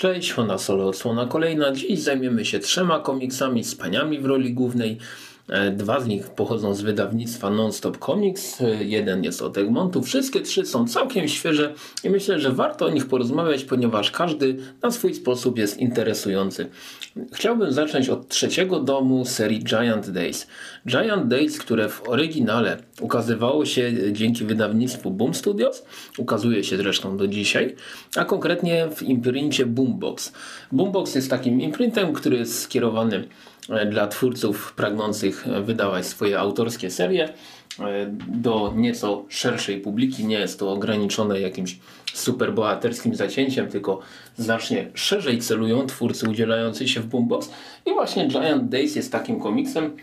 Cześć, Honda Solo odsłona kolejna. Dziś zajmiemy się trzema komiksami z paniami w roli głównej. E, dwa z nich pochodzą z wydawnictwa Nonstop Comics, e, jeden jest od Egmontu. Wszystkie trzy są całkiem świeże i myślę, że warto o nich porozmawiać, ponieważ każdy na swój sposób jest interesujący. Chciałbym zacząć od trzeciego domu serii Giant Days. Giant Days, które w oryginale ukazywało się dzięki wydawnictwu Boom Studios, ukazuje się zresztą do dzisiaj, a konkretnie w imprincie Boombox. Boombox jest takim imprintem, który jest skierowany e, dla twórców pragnących wydawać swoje autorskie serie e, do nieco szerszej publiki. Nie jest to ograniczone jakimś superbohaterskim zacięciem, tylko znacznie szerzej celują twórcy udzielający się w Boombox. I właśnie Giant Days jest takim komiksem,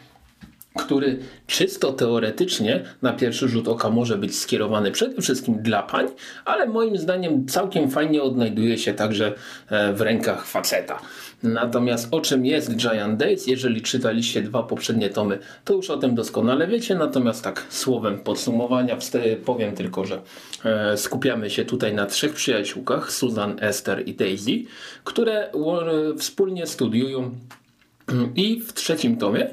który czysto teoretycznie na pierwszy rzut oka może być skierowany przede wszystkim dla pań, ale moim zdaniem całkiem fajnie odnajduje się także e, w rękach faceta. Natomiast o czym jest Giant Days, jeżeli czytaliście dwa poprzednie tomy, to już o tym doskonale wiecie, natomiast tak słowem podsumowania powiem tylko, że e, skupiamy się tutaj na trzech przyjaciółkach, Susan, Esther i Daisy, które wspólnie studiują i w trzecim tomie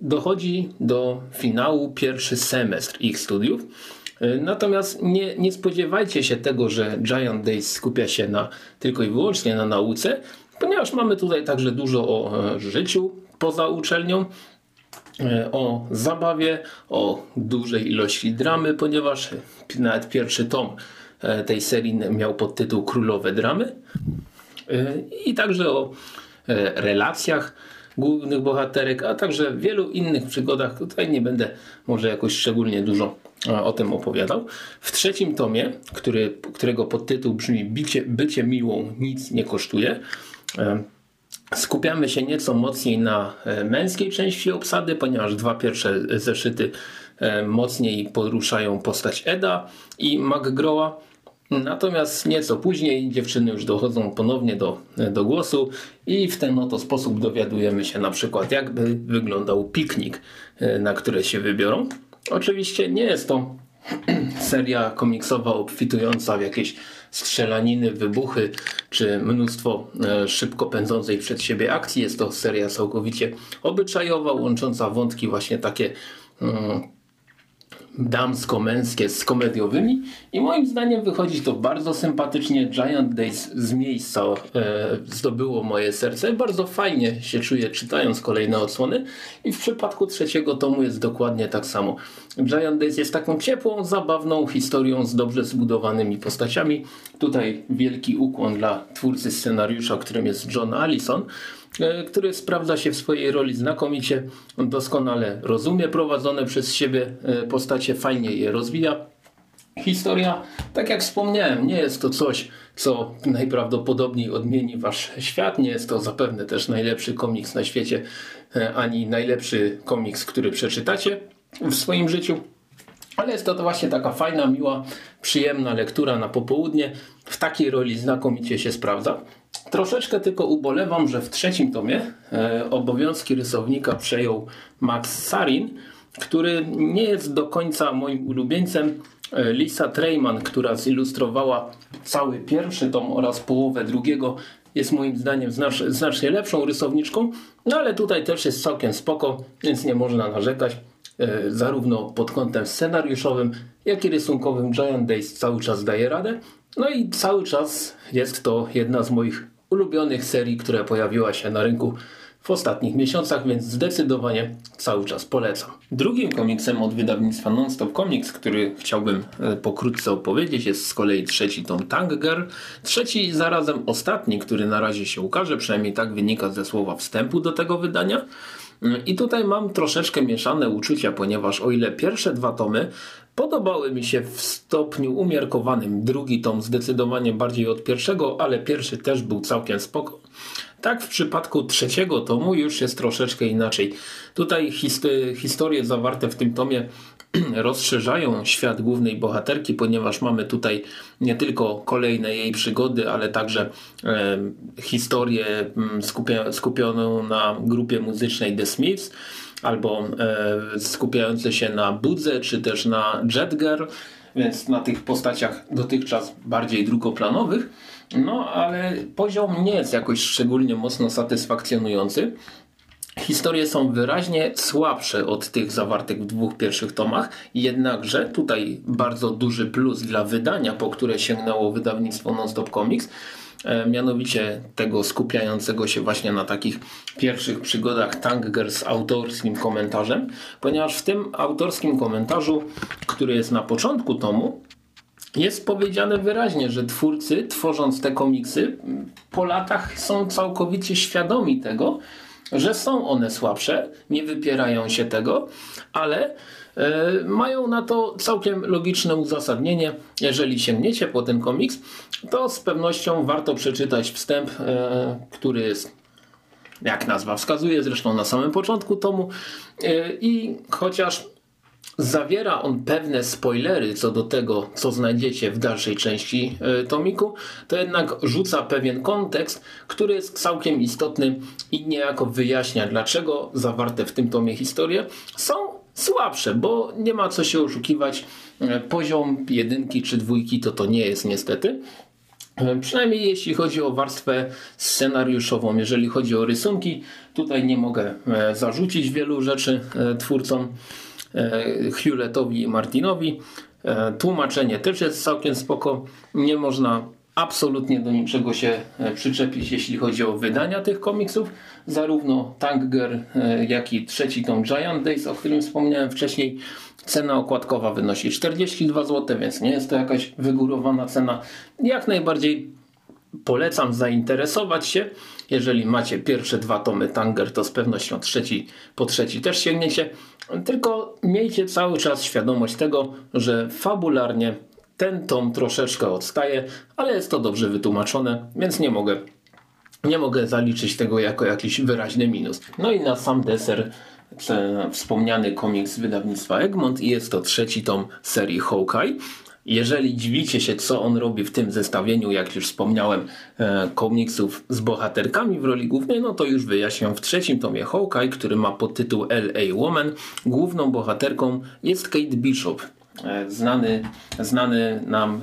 dochodzi do finału pierwszy semestr ich studiów. E, natomiast nie, nie spodziewajcie się tego, że Giant Days skupia się na, tylko i wyłącznie na nauce, ponieważ mamy tutaj także dużo o e, życiu poza uczelnią, o zabawie, o dużej ilości dramy, ponieważ nawet pierwszy tom tej serii miał podtytuł Królowe Dramy i także o relacjach głównych bohaterek, a także wielu innych przygodach. Tutaj nie będę może jakoś szczególnie dużo o tym opowiadał. W trzecim tomie, który, którego podtytuł brzmi Bicie, Bycie miłą nic nie kosztuje, e, skupiamy się nieco mocniej na e, męskiej części obsady, ponieważ dwa pierwsze zeszyty e, mocniej poruszają postać Eda i McGrawa Natomiast nieco później dziewczyny już dochodzą ponownie do, do głosu i w ten oto sposób dowiadujemy się na przykład jakby wyglądał piknik, e, na które się wybiorą. Oczywiście nie jest to seria komiksowa obfitująca w jakieś strzelaniny, wybuchy czy mnóstwo e, szybko pędzącej przed siebie akcji. Jest to seria całkowicie obyczajowa, łącząca wątki właśnie takie mm, damsko-męskie z komediowymi i moim zdaniem wychodzi to bardzo sympatycznie. Giant Days z miejsca e, zdobyło moje serce. Bardzo fajnie się czuję czytając kolejne odsłony i w przypadku trzeciego tomu jest dokładnie tak samo. Giant Days jest taką ciepłą, zabawną historią z dobrze zbudowanymi postaciami. Tutaj wielki ukłon dla twórcy scenariusza, którym jest John Allison. E, który sprawdza się w swojej roli znakomicie, doskonale rozumie prowadzone przez siebie e, postacie, fajnie je rozwija. Historia, tak jak wspomniałem, nie jest to coś, co najprawdopodobniej odmieni wasz świat. Nie jest to zapewne też najlepszy komiks na świecie, e, ani najlepszy komiks, który przeczytacie w swoim życiu. Ale jest to, to właśnie taka fajna, miła, przyjemna lektura na popołudnie. W takiej roli znakomicie się sprawdza. Troszeczkę tylko ubolewam, że w trzecim tomie e, obowiązki rysownika przejął Max Sarin, który nie jest do końca moim ulubieńcem. E, Lisa Treyman, która zilustrowała cały pierwszy tom oraz połowę drugiego, jest moim zdaniem znacz, znacznie lepszą rysowniczką, no ale tutaj też jest całkiem spoko, więc nie można narzekać. E, zarówno pod kątem scenariuszowym, jak i rysunkowym Giant Days cały czas daje radę. No i cały czas jest to jedna z moich ulubionych serii, która pojawiła się na rynku w ostatnich miesiącach, więc zdecydowanie cały czas polecam. Drugim komiksem od wydawnictwa Nonstop Comics, który chciałbym e, pokrótce opowiedzieć, jest z kolei trzeci tom Tank Girl. Trzeci zarazem ostatni, który na razie się ukaże, przynajmniej tak wynika ze słowa wstępu do tego wydania. I tutaj mam troszeczkę mieszane uczucia, ponieważ o ile pierwsze dwa tomy podobały mi się w stopniu umiarkowanym, drugi tom zdecydowanie bardziej od pierwszego, ale pierwszy też był całkiem spoko. Tak w przypadku trzeciego tomu już jest troszeczkę inaczej. Tutaj historie zawarte w tym tomie rozszerzają świat głównej bohaterki, ponieważ mamy tutaj nie tylko kolejne jej przygody, ale także e, historię mm, skupia, skupioną na grupie muzycznej The Smiths albo e, skupiające się na Budze, czy też na Girl, więc na tych postaciach dotychczas bardziej drugoplanowych. No ale poziom nie jest jakoś szczególnie mocno satysfakcjonujący. Historie są wyraźnie słabsze od tych zawartych w dwóch pierwszych tomach, jednakże tutaj bardzo duży plus dla wydania, po które sięgnęło wydawnictwo Nonstop Comics, e, mianowicie tego skupiającego się właśnie na takich pierwszych przygodach Tanger z autorskim komentarzem, ponieważ w tym autorskim komentarzu, który jest na początku tomu, jest powiedziane wyraźnie, że twórcy, tworząc te komiksy, po latach są całkowicie świadomi tego, że są one słabsze, nie wypierają się tego, ale e, mają na to całkiem logiczne uzasadnienie. Jeżeli sięgniecie po ten komiks, to z pewnością warto przeczytać wstęp, e, który jest jak nazwa wskazuje, zresztą na samym początku tomu e, i chociaż Zawiera on pewne spoilery co do tego, co znajdziecie w dalszej części e, tomiku, to jednak rzuca pewien kontekst, który jest całkiem istotny i niejako wyjaśnia, dlaczego zawarte w tym tomie historie są słabsze, bo nie ma co się oszukiwać. E, poziom jedynki czy dwójki to to nie jest niestety. E, przynajmniej jeśli chodzi o warstwę scenariuszową, jeżeli chodzi o rysunki, tutaj nie mogę zarzucić wielu rzeczy twórcom. E, Hewlettowi i Martinowi. E, tłumaczenie też jest całkiem spoko. Nie można absolutnie do niczego się e, przyczepić, jeśli chodzi o wydania tych komiksów. Zarówno Tanger, jak i trzeci tom Giant Days, o którym wspomniałem wcześniej. Cena okładkowa wynosi 42 zł, więc nie jest to jakaś wygórowana cena. Jak najbardziej polecam zainteresować się. Jeżeli macie pierwsze dwa tomy Tanger, to z pewnością trzeci po trzeci też sięgniecie. Tylko miejcie cały czas świadomość tego, że fabularnie ten tom troszeczkę odstaje, ale jest to dobrze wytłumaczone, więc nie mogę, nie mogę zaliczyć tego jako jakiś wyraźny minus. No i na sam deser wspomniany komiks wydawnictwa Egmont i jest to trzeci tom serii Hawkeye. Jeżeli dziwicie się, co on robi w tym zestawieniu, jak już wspomniałem, e, komiksów z bohaterkami w roli głównej, no to już wyjaśniam w trzecim tomie Hawkeye, który ma podtytuł L.A. Woman. Główną bohaterką jest Kate Bishop, e, znany, znany nam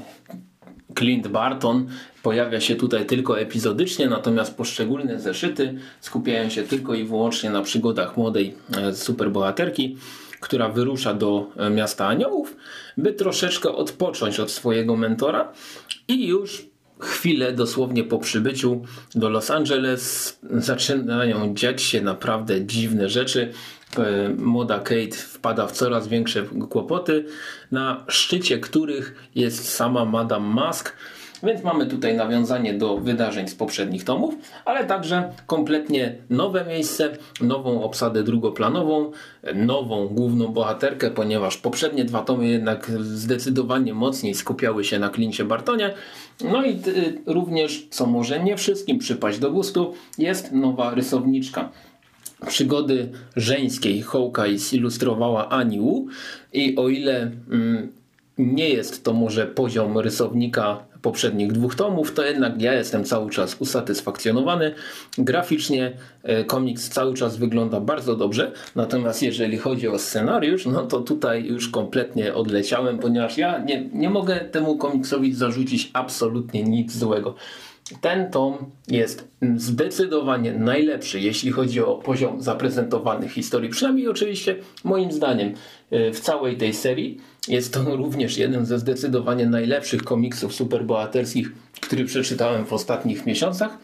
Clint Barton pojawia się tutaj tylko epizodycznie, natomiast poszczególne zeszyty skupiają się tylko i wyłącznie na przygodach młodej e, superbohaterki która wyrusza do e, miasta aniołów, by troszeczkę odpocząć od swojego mentora i już chwilę dosłownie po przybyciu do Los Angeles zaczynają dziać się naprawdę dziwne rzeczy. E, młoda Kate wpada w coraz większe kłopoty, na szczycie których jest sama Madame Mask, więc mamy tutaj nawiązanie do wydarzeń z poprzednich tomów, ale także kompletnie nowe miejsce, nową obsadę drugoplanową, nową główną bohaterkę, ponieważ poprzednie dwa tomy jednak zdecydowanie mocniej skupiały się na Clincie Bartonie. No i y, również, co może nie wszystkim przypaść do gustu, jest nowa rysowniczka przygody żeńskiej Hawkeye zilustrowała Ani Wu i o ile mm, nie jest to może poziom rysownika poprzednich dwóch tomów, to jednak ja jestem cały czas usatysfakcjonowany. Graficznie e, komiks cały czas wygląda bardzo dobrze, natomiast jeżeli chodzi o scenariusz, no to tutaj już kompletnie odleciałem, ponieważ ja nie, nie mogę temu komiksowi zarzucić absolutnie nic złego. Ten tom jest zdecydowanie najlepszy, jeśli chodzi o poziom zaprezentowanych historii. Przynajmniej oczywiście moim zdaniem e, w całej tej serii. Jest to również jeden ze zdecydowanie najlepszych komiksów superbohaterskich, który przeczytałem w ostatnich miesiącach.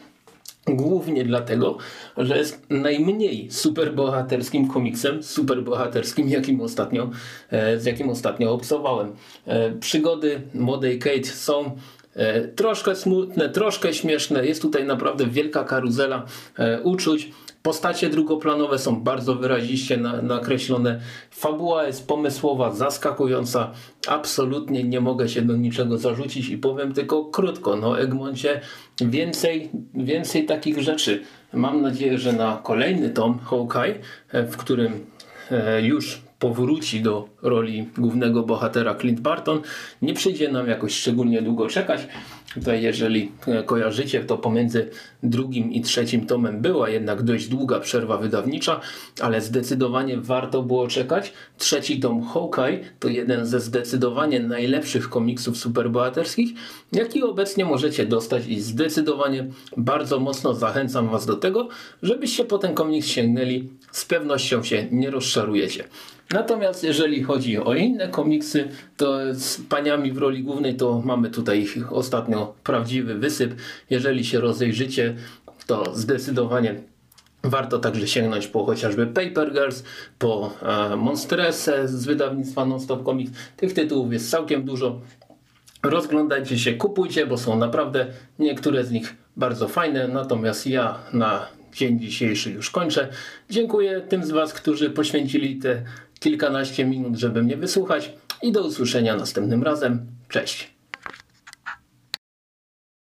Głównie dlatego, że jest najmniej superbohaterskim komiksem, superbohaterskim, jakim ostatnio, e, z jakim ostatnio obcowałem. E, przygody młodej Kate są troszkę smutne, troszkę śmieszne. Jest tutaj naprawdę wielka karuzela e, uczuć. Postacie drugoplanowe są bardzo wyraziście na, nakreślone. Fabuła jest pomysłowa, zaskakująca. Absolutnie nie mogę się do niczego zarzucić i powiem tylko krótko. No Egmoncie więcej, więcej takich rzeczy. Mam nadzieję, że na kolejny tom Hawkeye, e, w którym już powróci do roli głównego bohatera Clint Barton. Nie przyjdzie nam jakoś szczególnie długo czekać. Tutaj jeżeli e, kojarzycie, to pomiędzy drugim i trzecim tomem była jednak dość długa przerwa wydawnicza, ale zdecydowanie warto było czekać. Trzeci tom Hawkeye to jeden ze zdecydowanie najlepszych komiksów superbohaterskich, jaki obecnie możecie dostać i zdecydowanie bardzo mocno zachęcam Was do tego, żebyście po ten komiks sięgnęli. Z pewnością się nie rozczarujecie. Natomiast jeżeli chodzi o inne komiksy, to z paniami w roli głównej to mamy tutaj ostatnio prawdziwy wysyp. Jeżeli się rozejrzycie, to zdecydowanie warto także sięgnąć po chociażby Paper Girls, po e, Monstresę z wydawnictwa Nonstop Comics. Tych tytułów jest całkiem dużo. Rozglądajcie się, kupujcie, bo są naprawdę niektóre z nich bardzo fajne. Natomiast ja na dzień dzisiejszy już kończę. Dziękuję tym z Was, którzy poświęcili te kilkanaście minut, żeby mnie wysłuchać i do usłyszenia następnym razem. Cześć!